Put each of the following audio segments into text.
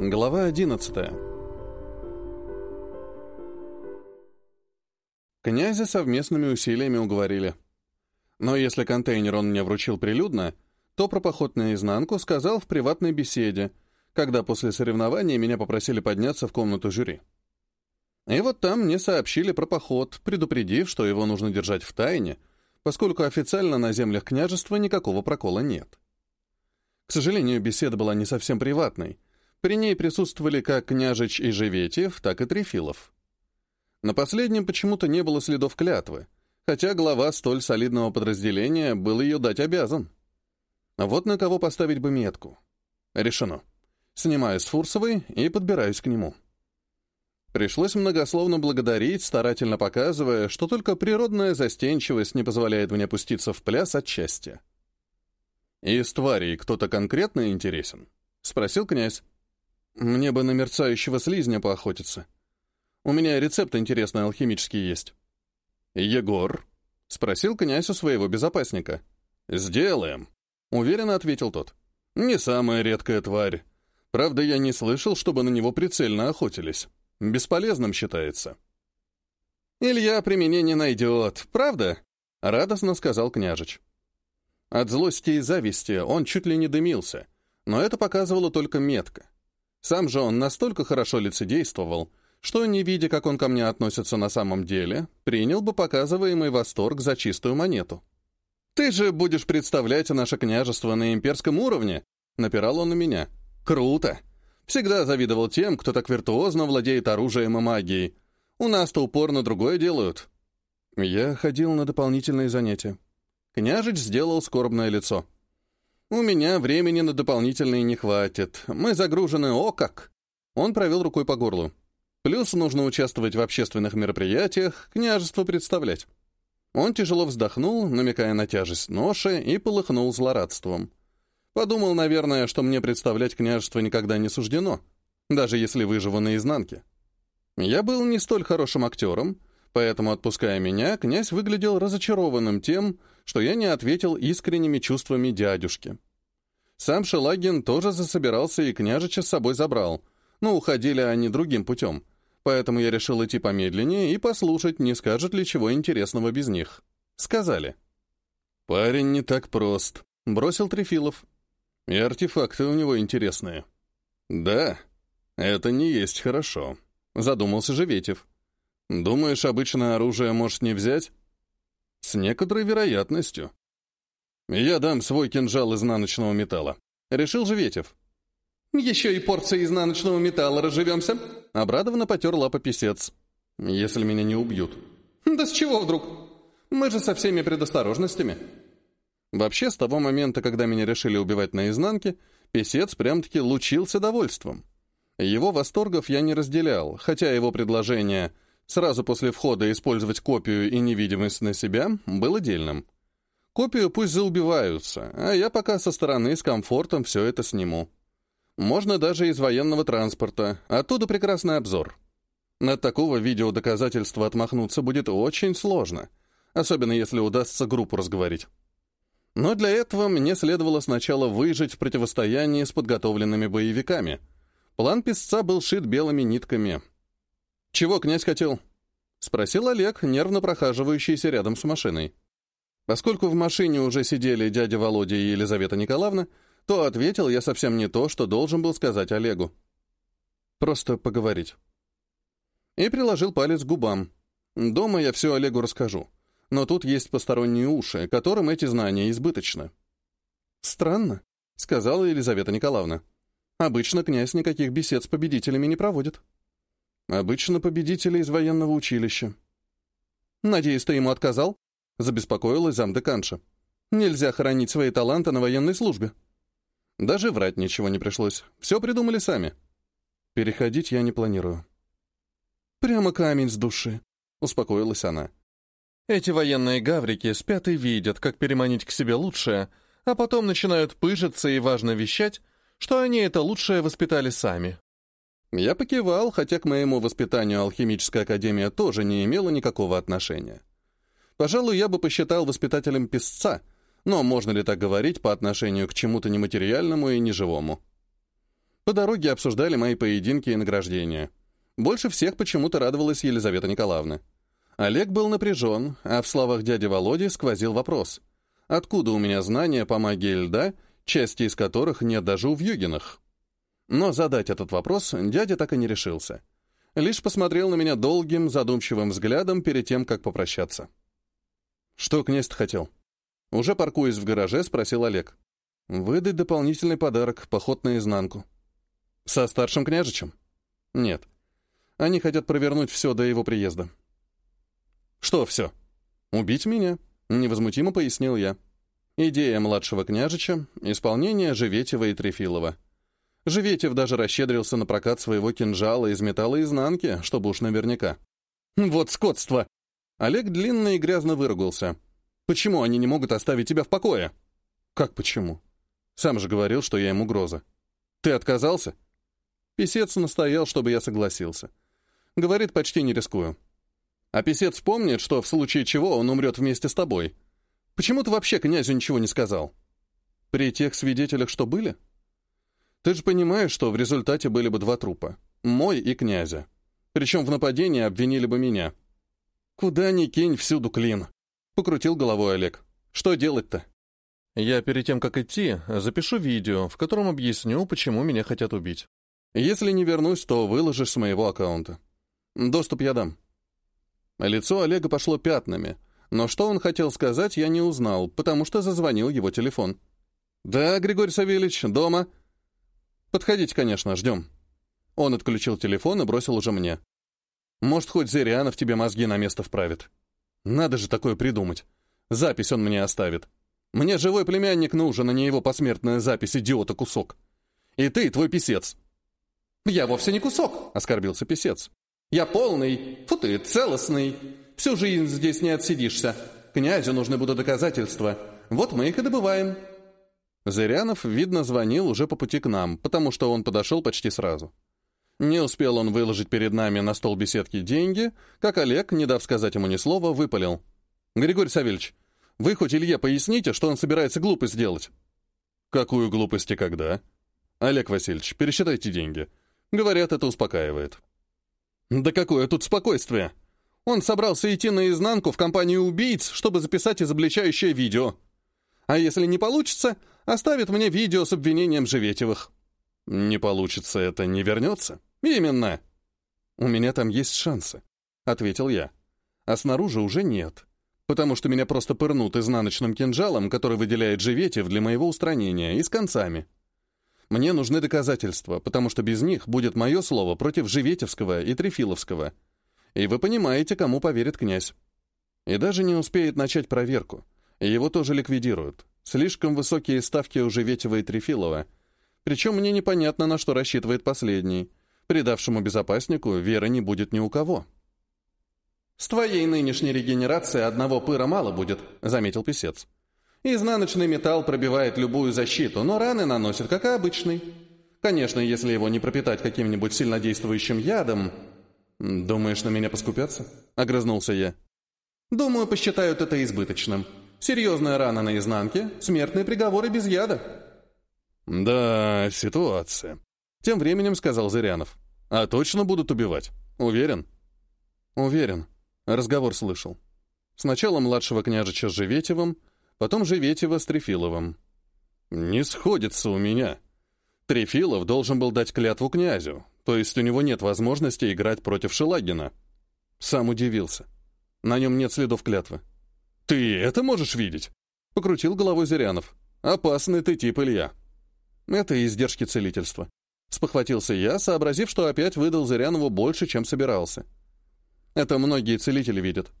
Глава 11 Князя совместными усилиями уговорили. Но если контейнер он мне вручил прилюдно, то про поход наизнанку сказал в приватной беседе, когда после соревнования меня попросили подняться в комнату жюри. И вот там мне сообщили про поход, предупредив, что его нужно держать в тайне, поскольку официально на землях княжества никакого прокола нет. К сожалению, беседа была не совсем приватной. При ней присутствовали как княжич и Живетьев, так и Трефилов. На последнем почему-то не было следов клятвы, хотя глава столь солидного подразделения был ее дать обязан. А вот на кого поставить бы метку. Решено. Снимаю с Фурсовой и подбираюсь к нему. Пришлось многословно благодарить, старательно показывая, что только природная застенчивость не позволяет мне пуститься в пляс от счастья. «Из тварей кто-то конкретно интересен?» — спросил князь. «Мне бы на мерцающего слизня поохотиться. У меня рецепт интересный алхимический есть». «Егор?» — спросил князь у своего безопасника. «Сделаем», — уверенно ответил тот. «Не самая редкая тварь. Правда, я не слышал, чтобы на него прицельно охотились. Бесполезным считается». «Илья применение найдет, правда?» — радостно сказал княжич. От злости и зависти он чуть ли не дымился, но это показывало только метко. Сам же он настолько хорошо лицедействовал, что, не видя, как он ко мне относится на самом деле, принял бы показываемый восторг за чистую монету. «Ты же будешь представлять наше княжество на имперском уровне?» — напирал он на меня. «Круто! Всегда завидовал тем, кто так виртуозно владеет оружием и магией. У нас-то упорно другое делают». Я ходил на дополнительные занятия. Княжич сделал скорбное лицо. «У меня времени на дополнительные не хватит. Мы загружены, о как!» Он провел рукой по горлу. «Плюс нужно участвовать в общественных мероприятиях, княжество представлять». Он тяжело вздохнул, намекая на тяжесть ноши, и полыхнул злорадством. Подумал, наверное, что мне представлять княжество никогда не суждено, даже если выживу наизнанке. Я был не столь хорошим актером, поэтому, отпуская меня, князь выглядел разочарованным тем, что я не ответил искренними чувствами дядюшки. Сам Шелагин тоже засобирался и княжича с собой забрал, но уходили они другим путем, поэтому я решил идти помедленнее и послушать, не скажет ли чего интересного без них. Сказали. «Парень не так прост», — бросил Трефилов. «И артефакты у него интересные». «Да, это не есть хорошо», — задумался Живетев. «Думаешь, обычное оружие может не взять?» С некоторой вероятностью. Я дам свой кинжал изнаночного металла. Решил же Ветев. Еще и порция изнаночного металла разживемся. Обрадованно потер лапа писец. Если меня не убьют. Да с чего вдруг? Мы же со всеми предосторожностями. Вообще, с того момента, когда меня решили убивать наизнанке, писец прям-таки лучился довольством. Его восторгов я не разделял, хотя его предложение — Сразу после входа использовать копию и невидимость на себя было дельным. Копию пусть заубиваются, а я пока со стороны с комфортом все это сниму. Можно даже из военного транспорта, оттуда прекрасный обзор. От такого видеодоказательства отмахнуться будет очень сложно, особенно если удастся группу разговорить. Но для этого мне следовало сначала выжить в противостоянии с подготовленными боевиками. План писца был шит белыми нитками — «Чего князь хотел?» — спросил Олег, нервно прохаживающийся рядом с машиной. Поскольку в машине уже сидели дядя Володя и Елизавета Николаевна, то ответил я совсем не то, что должен был сказать Олегу. Просто поговорить. И приложил палец к губам. Дома я все Олегу расскажу. Но тут есть посторонние уши, которым эти знания избыточны. «Странно», — сказала Елизавета Николаевна. «Обычно князь никаких бесед с победителями не проводит». Обычно победители из военного училища. Надеюсь, ты ему отказал? Забеспокоилась замдеканша. Нельзя хоронить свои таланты на военной службе. Даже врать ничего не пришлось. Все придумали сами. Переходить я не планирую. Прямо камень с души, успокоилась она. Эти военные гаврики спят и видят, как переманить к себе лучшее, а потом начинают пыжиться и важно вещать, что они это лучшее воспитали сами. Я покивал, хотя к моему воспитанию алхимическая академия тоже не имела никакого отношения. Пожалуй, я бы посчитал воспитателем песца, но можно ли так говорить по отношению к чему-то нематериальному и неживому? По дороге обсуждали мои поединки и награждения. Больше всех почему-то радовалась Елизавета Николаевна. Олег был напряжен, а в словах дяди Володи сквозил вопрос. Откуда у меня знания по магии льда, части из которых нет даже у Вьюгинах? Но задать этот вопрос дядя так и не решился. Лишь посмотрел на меня долгим, задумчивым взглядом перед тем, как попрощаться. «Что князь-то хотел?» Уже паркуясь в гараже, спросил Олег. «Выдать дополнительный подарок, поход наизнанку». «Со старшим княжичем?» «Нет. Они хотят провернуть все до его приезда». «Что все?» «Убить меня», — невозмутимо пояснил я. Идея младшего княжича — исполнение Живетева и Трефилова. Живетев даже расщедрился на прокат своего кинжала из металла изнанки, чтобы уж наверняка. «Вот скотство!» Олег длинно и грязно выругался. «Почему они не могут оставить тебя в покое?» «Как почему?» Сам же говорил, что я им угроза. «Ты отказался?» Песец настоял, чтобы я согласился. Говорит, почти не рискую. А писец помнит, что в случае чего он умрет вместе с тобой. Почему ты вообще князю ничего не сказал? При тех свидетелях, что были? Ты же понимаешь, что в результате были бы два трупа. Мой и князя. Причем в нападении обвинили бы меня. Куда ни кинь, всюду клин. Покрутил головой Олег. Что делать-то? Я перед тем, как идти, запишу видео, в котором объясню, почему меня хотят убить. Если не вернусь, то выложишь с моего аккаунта. Доступ я дам. Лицо Олега пошло пятнами, но что он хотел сказать, я не узнал, потому что зазвонил его телефон. «Да, Григорий Савельевич, дома?» «Подходите, конечно, ждем». Он отключил телефон и бросил уже мне. «Может, хоть Зырянов тебе мозги на место вправит. Надо же такое придумать. Запись он мне оставит. Мне живой племянник нужен, а не его посмертная запись, идиота кусок. И ты, твой писец». «Я вовсе не кусок», — оскорбился писец. «Я полный, фу ты, целостный. Всю жизнь здесь не отсидишься. Князю нужны будут доказательства. Вот мы их и добываем». Зырянов, видно, звонил уже по пути к нам, потому что он подошел почти сразу. Не успел он выложить перед нами на стол беседки деньги, как Олег, не дав сказать ему ни слова, выпалил. «Григорий Савельевич, вы хоть Илье поясните, что он собирается глупость сделать?» «Какую глупость и когда?» «Олег Васильевич, пересчитайте деньги. Говорят, это успокаивает». «Да какое тут спокойствие! Он собрался идти наизнанку в компанию убийц, чтобы записать изобличающее видео. А если не получится, оставит мне видео с обвинением Живетевых». «Не получится, это не вернется?» «Именно!» «У меня там есть шансы», — ответил я. «А снаружи уже нет, потому что меня просто пырнут изнаночным кинжалом, который выделяет Живетев для моего устранения, и с концами». Мне нужны доказательства, потому что без них будет мое слово против Живетевского и Трефиловского. И вы понимаете, кому поверит князь. И даже не успеет начать проверку. Его тоже ликвидируют. Слишком высокие ставки у Живетева и Трефилова. Причем мне непонятно, на что рассчитывает последний. Предавшему безопаснику веры не будет ни у кого. «С твоей нынешней регенерацией одного пыра мало будет», — заметил писец. Изнаночный металл пробивает любую защиту, но раны наносит, как и обычный. Конечно, если его не пропитать каким-нибудь сильнодействующим ядом... «Думаешь, на меня поскупятся?» — огрызнулся я. «Думаю, посчитают это избыточным. Серьезная рана на изнанке, смертные приговоры без яда». «Да, ситуация», — тем временем сказал Зырянов. «А точно будут убивать? Уверен?» «Уверен». Разговор слышал. Сначала младшего княжича с Живетевым, потом Живетева с Трефиловым. «Не сходится у меня. Трефилов должен был дать клятву князю, то есть у него нет возможности играть против Шелагина». Сам удивился. На нем нет следов клятвы. «Ты это можешь видеть?» — покрутил головой Зырянов. «Опасный ты тип, Илья». «Это издержки целительства». Спохватился я, сообразив, что опять выдал Зырянову больше, чем собирался. Это многие целители видят.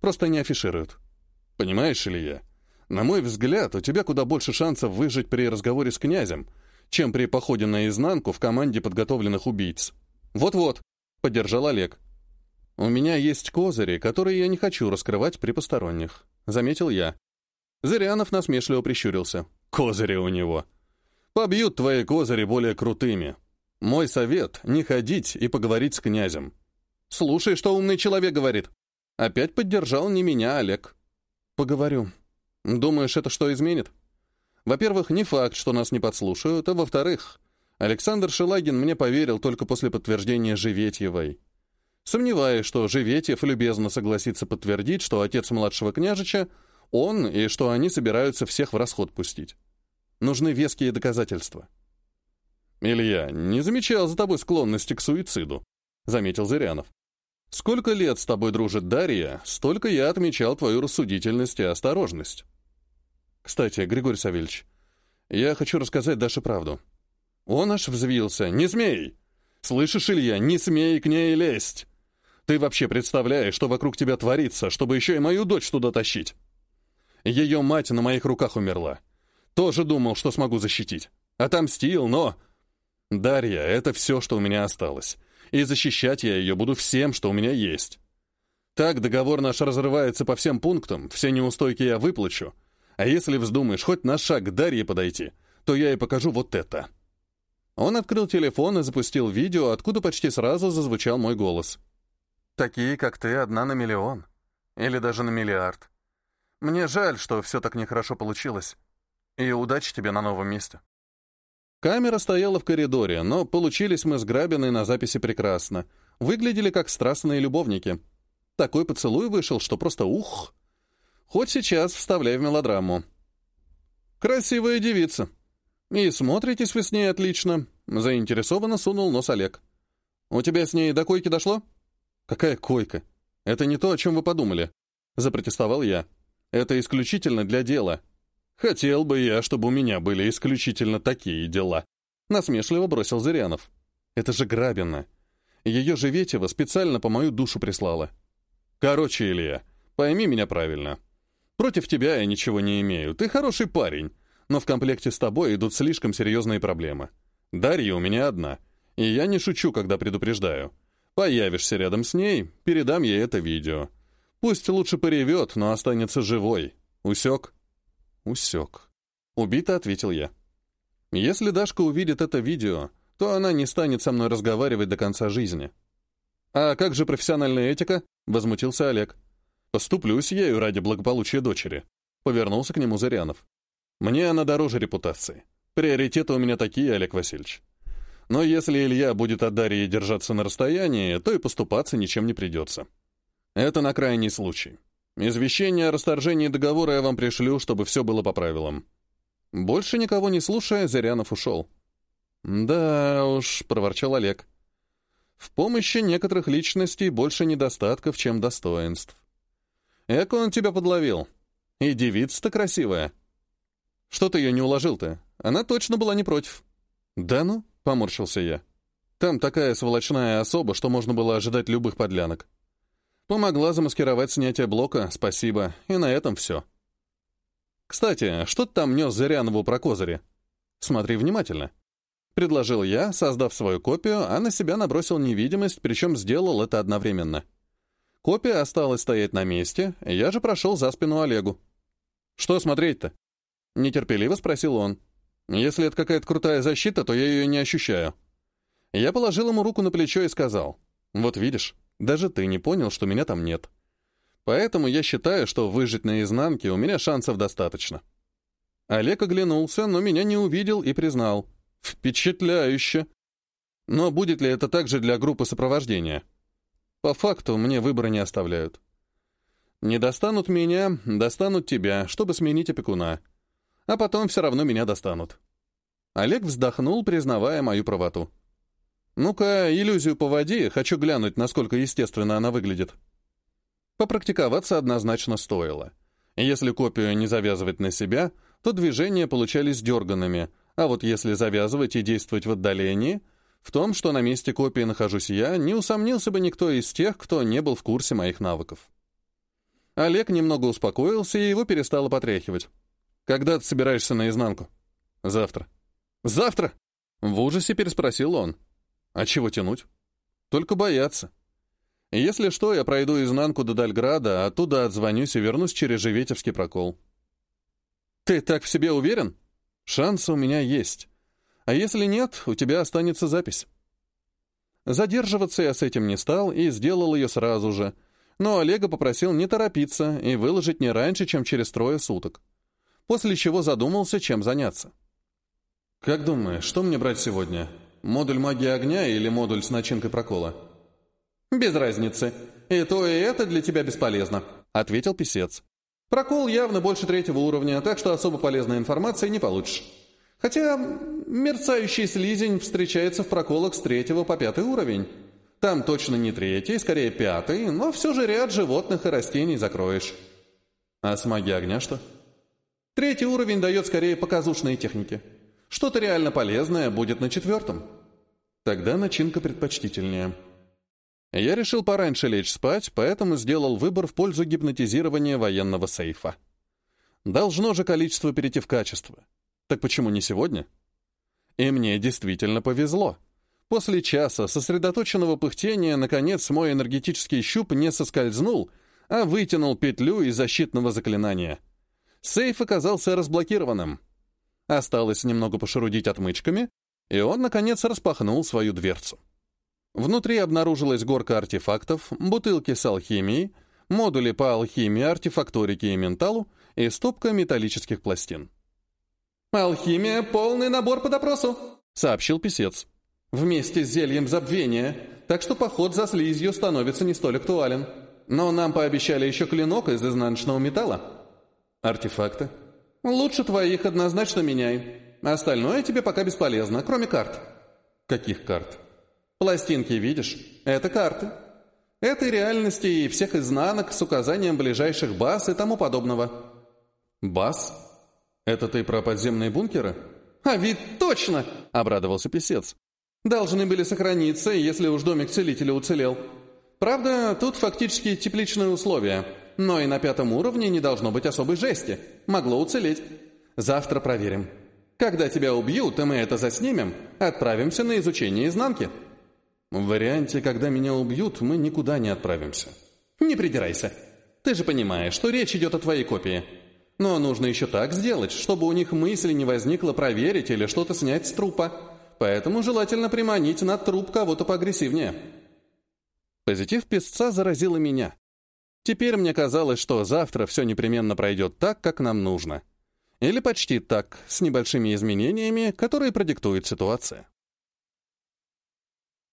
Просто не афишируют. Понимаешь, Илья, на мой взгляд, у тебя куда больше шансов выжить при разговоре с князем, чем при походе на изнанку в команде подготовленных убийц. Вот-вот, поддержал Олег. У меня есть козыри, которые я не хочу раскрывать при посторонних, заметил я. Зырянов насмешливо прищурился. Козыри у него. Побьют твои козыри более крутыми. Мой совет — не ходить и поговорить с князем. Слушай, что умный человек говорит. Опять поддержал не меня, Олег. Поговорю, Думаешь, это что изменит? Во-первых, не факт, что нас не подслушают, а во-вторых, Александр Шелагин мне поверил только после подтверждения Живетьевой. Сомневаюсь, что Живетьев любезно согласится подтвердить, что отец младшего княжича — он, и что они собираются всех в расход пустить. Нужны веские доказательства. «Илья, не замечал за тобой склонности к суициду», — заметил Зырянов. «Сколько лет с тобой дружит Дарья, столько я отмечал твою рассудительность и осторожность». «Кстати, Григорий Савельевич, я хочу рассказать Даше правду». Он аж взвился. «Не смей! Слышишь, Илья, не смей к ней лезть! Ты вообще представляешь, что вокруг тебя творится, чтобы еще и мою дочь туда тащить? Ее мать на моих руках умерла. Тоже думал, что смогу защитить. Отомстил, но... Дарья — это все, что у меня осталось. И защищать я ее буду всем, что у меня есть. Так договор наш разрывается по всем пунктам, все неустойки я выплачу. А если вздумаешь хоть на шаг к Дарье подойти, то я и покажу вот это. Он открыл телефон и запустил видео, откуда почти сразу зазвучал мой голос. «Такие, как ты, одна на миллион. Или даже на миллиард. Мне жаль, что все так нехорошо получилось. И удачи тебе на новом месте». Камера стояла в коридоре, но получились мы с Грабиной на записи прекрасно. Выглядели как страстные любовники. Такой поцелуй вышел, что просто ух. Хоть сейчас вставляй в мелодраму. «Красивая девица», «И смотритесь вы с ней отлично», — заинтересованно сунул нос Олег. «У тебя с ней до койки дошло?» «Какая койка? Это не то, о чем вы подумали», — запротестовал я. «Это исключительно для дела». «Хотел бы я, чтобы у меня были исключительно такие дела», — насмешливо бросил Зырянов. «Это же Грабина. Ее же Ветева специально по мою душу прислала. Короче, Илья, пойми меня правильно. Против тебя я ничего не имею. Ты хороший парень но в комплекте с тобой идут слишком серьезные проблемы. Дарья у меня одна, и я не шучу, когда предупреждаю. Появишься рядом с ней, передам ей это видео. Пусть лучше поревет, но останется живой. Усек? Усек. Убито, ответил я. Если Дашка увидит это видео, то она не станет со мной разговаривать до конца жизни. «А как же профессиональная этика?» — возмутился Олег. «Поступлюсь ею ради благополучия дочери», — повернулся к нему Зарянов. Мне она дороже репутации. Приоритеты у меня такие, Олег Васильевич. Но если Илья будет от Дарьи держаться на расстоянии, то и поступаться ничем не придется. Это на крайний случай. Извещение о расторжении договора я вам пришлю, чтобы все было по правилам. Больше никого не слушая, Зырянов ушел. «Да уж», — проворчал Олег. «В помощи некоторых личностей больше недостатков, чем достоинств. Эко он тебя подловил. И девица-то красивая». Что ты ее не уложил-то? Она точно была не против». «Да ну?» — поморщился я. «Там такая сволочная особа, что можно было ожидать любых подлянок. Помогла замаскировать снятие блока, спасибо, и на этом все». «Кстати, что ты там нес Зырянову про козыри?» «Смотри внимательно». Предложил я, создав свою копию, а на себя набросил невидимость, причем сделал это одновременно. Копия осталась стоять на месте, я же прошел за спину Олегу. «Что смотреть-то?» Нетерпеливо спросил он. «Если это какая-то крутая защита, то я ее не ощущаю». Я положил ему руку на плечо и сказал. «Вот видишь, даже ты не понял, что меня там нет. Поэтому я считаю, что выжить наизнанке у меня шансов достаточно». Олег оглянулся, но меня не увидел и признал. «Впечатляюще!» Но будет ли это также для группы сопровождения? По факту мне выбора не оставляют. Не достанут меня, достанут тебя, чтобы сменить опекуна а потом все равно меня достанут. Олег вздохнул, признавая мою правоту. «Ну-ка, иллюзию поводи, хочу глянуть, насколько естественно она выглядит». Попрактиковаться однозначно стоило. Если копию не завязывать на себя, то движения получались дерганными, а вот если завязывать и действовать в отдалении, в том, что на месте копии нахожусь я, не усомнился бы никто из тех, кто не был в курсе моих навыков. Олег немного успокоился, и его перестало потряхивать. Когда ты собираешься наизнанку? Завтра. Завтра? В ужасе переспросил он. А чего тянуть? Только бояться. Если что, я пройду изнанку до Дальграда, а оттуда отзвонюсь и вернусь через Живетевский прокол. Ты так в себе уверен? Шансы у меня есть. А если нет, у тебя останется запись. Задерживаться я с этим не стал и сделал ее сразу же, но Олега попросил не торопиться и выложить не раньше, чем через трое суток после чего задумался, чем заняться. «Как думаешь, что мне брать сегодня? Модуль магии огня или модуль с начинкой прокола?» «Без разницы. И то, и это для тебя бесполезно», — ответил писец. «Прокол явно больше третьего уровня, так что особо полезной информации не получишь. Хотя мерцающий слизень встречается в проколах с третьего по пятый уровень. Там точно не третий, скорее пятый, но все же ряд животных и растений закроешь». «А с магией огня что?» «Третий уровень дает скорее показушные техники. Что-то реально полезное будет на четвертом». «Тогда начинка предпочтительнее». Я решил пораньше лечь спать, поэтому сделал выбор в пользу гипнотизирования военного сейфа. Должно же количество перейти в качество. Так почему не сегодня? И мне действительно повезло. После часа сосредоточенного пыхтения, наконец, мой энергетический щуп не соскользнул, а вытянул петлю из защитного заклинания. Сейф оказался разблокированным. Осталось немного пошарудить отмычками, и он, наконец, распахнул свою дверцу. Внутри обнаружилась горка артефактов, бутылки с алхимией, модули по алхимии, артефакторике и менталу и стопка металлических пластин. «Алхимия — полный набор по допросу», — сообщил писец. «Вместе с зельем забвения, так что поход за слизью становится не столь актуален. Но нам пообещали еще клинок из изнаночного металла». «Артефакты?» «Лучше твоих однозначно меняй. Остальное тебе пока бесполезно, кроме карт». «Каких карт?» Пластинки видишь? Это карты. Этой реальности и всех изнанок с указанием ближайших баз и тому подобного. Баз? Это ты про подземные бункеры? А ведь точно! Обрадовался писец. Должны были сохраниться, если уж домик целителя уцелел. Правда, тут фактически тепличные условия, но и на пятом уровне не должно быть особой жести. Могло уцелеть. Завтра проверим. Когда тебя убьют, и мы это заснимем, отправимся на изучение изнанки. В варианте, когда меня убьют, мы никуда не отправимся. Не придирайся. Ты же понимаешь, что речь идет о твоей копии. Но нужно еще так сделать, чтобы у них мысли не возникло проверить или что-то снять с трупа. Поэтому желательно приманить на труп кого-то поагрессивнее. Позитив песца заразил и меня. Теперь мне казалось, что завтра все непременно пройдет так, как нам нужно. Или почти так, с небольшими изменениями, которые продиктует ситуация.